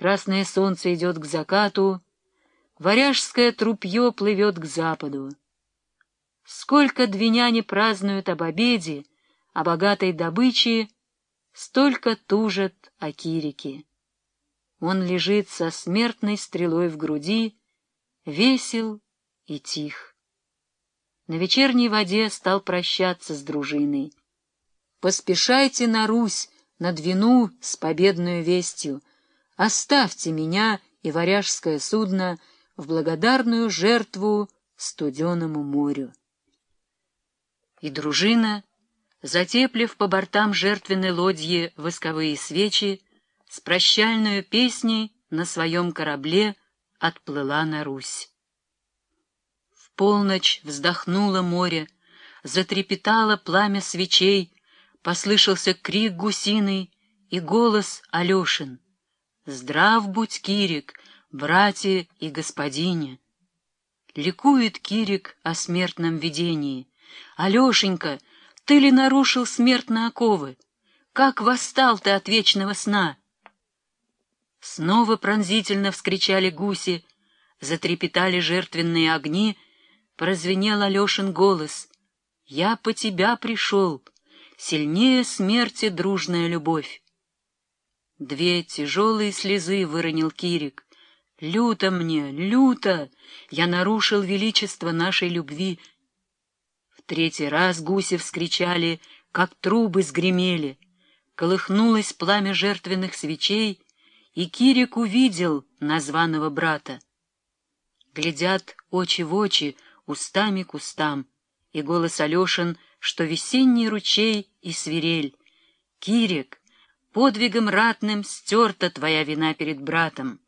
Красное солнце идет к закату, Варяжское трупье плывет к западу. Сколько двиняне празднуют об обеде, о богатой добыче, столько тужат о Кирике. Он лежит со смертной стрелой в груди, весел и тих. На вечерней воде стал прощаться с дружиной. «Поспешайте на Русь, на Двину с победную вестью. Оставьте меня и варяжское судно в благодарную жертву студеному морю». И дружина, затеплив по бортам жертвенной лодьи восковые свечи, с прощальную песней на своем корабле отплыла на Русь. В полночь вздохнуло море, затрепетало пламя свечей, послышался крик гусиный и голос Алешин. «Здрав будь, Кирик, братья и господине!» Ликует Кирик о смертном видении. «Алешенька, ты ли нарушил смертные оковы? Как восстал ты от вечного сна?» Снова пронзительно вскричали гуси, затрепетали жертвенные огни, прозвенел Алешин голос. «Я по тебя пришел, сильнее смерти дружная любовь». Две тяжелые слезы выронил Кирик. «Люто мне, люто! Я нарушил величество нашей любви!» В третий раз гуси вскричали, как трубы сгремели. Колыхнулось пламя жертвенных свечей — и Кирик увидел названного брата. Глядят очи в очи, устами к устам, и голос Алешин, что весенний ручей и свирель. Кирик, подвигом ратным стерта твоя вина перед братом.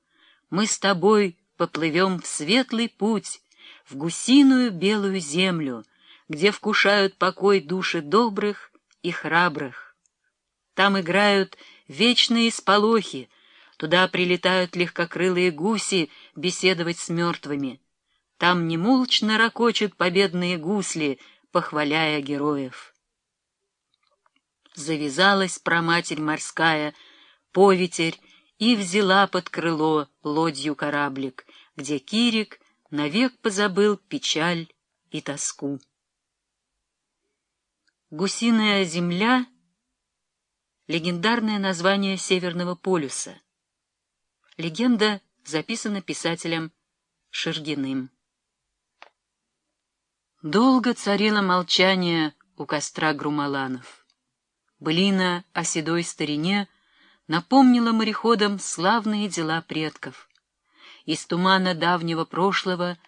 Мы с тобой поплывем в светлый путь, в гусиную белую землю, где вкушают покой души добрых и храбрых. Там играют вечные сполохи, Туда прилетают легкокрылые гуси беседовать с мертвыми. Там немолчно ракочут победные гусли, похваляя героев. Завязалась проматерь морская, поветерь, и взяла под крыло лодью кораблик, где Кирик навек позабыл печаль и тоску. Гусиная земля — легендарное название Северного полюса — Легенда записана писателем Шергиным. Долго царило молчание у костра Грумаланов. Былина о седой старине напомнила мореходам славные дела предков. Из тумана давнего прошлого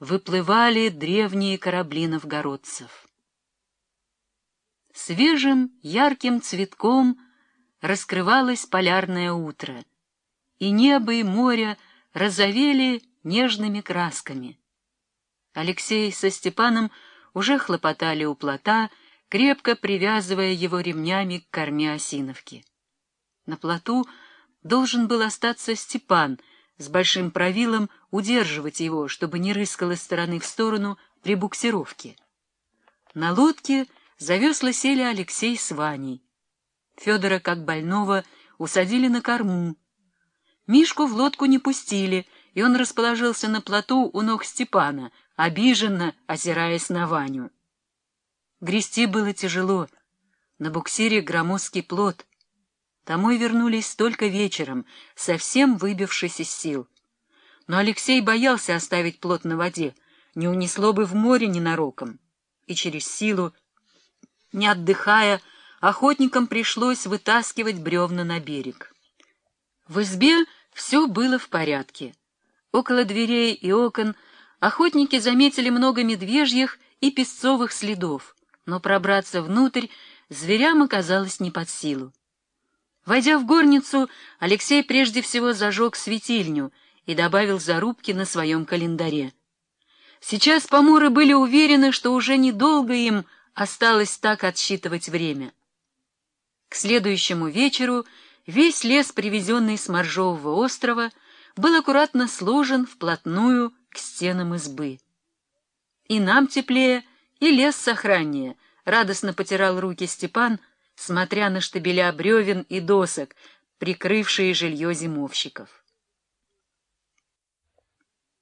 выплывали древние корабли новгородцев. Свежим ярким цветком раскрывалось полярное утро — и небо, и море розовели нежными красками. Алексей со Степаном уже хлопотали у плота, крепко привязывая его ремнями к корме осиновки. На плоту должен был остаться Степан, с большим правилом удерживать его, чтобы не рыскал из стороны в сторону при буксировке. На лодке за сели Алексей с Ваней. Федора, как больного, усадили на корму, Мишку в лодку не пустили, и он расположился на плоту у ног Степана, обиженно озираясь на Ваню. Грести было тяжело. На буксире громоздкий плот. Домой вернулись только вечером, совсем выбившись из сил. Но Алексей боялся оставить плот на воде, не унесло бы в море ненароком. И через силу, не отдыхая, охотникам пришлось вытаскивать бревна на берег. В избе все было в порядке. Около дверей и окон охотники заметили много медвежьих и песцовых следов, но пробраться внутрь зверям оказалось не под силу. Войдя в горницу, Алексей прежде всего зажег светильню и добавил зарубки на своем календаре. Сейчас поморы были уверены, что уже недолго им осталось так отсчитывать время. К следующему вечеру Весь лес, привезенный с Моржового острова, был аккуратно сложен вплотную к стенам избы. И нам теплее, и лес сохраннее, радостно потирал руки Степан, смотря на штабеля бревен и досок, прикрывшие жилье зимовщиков.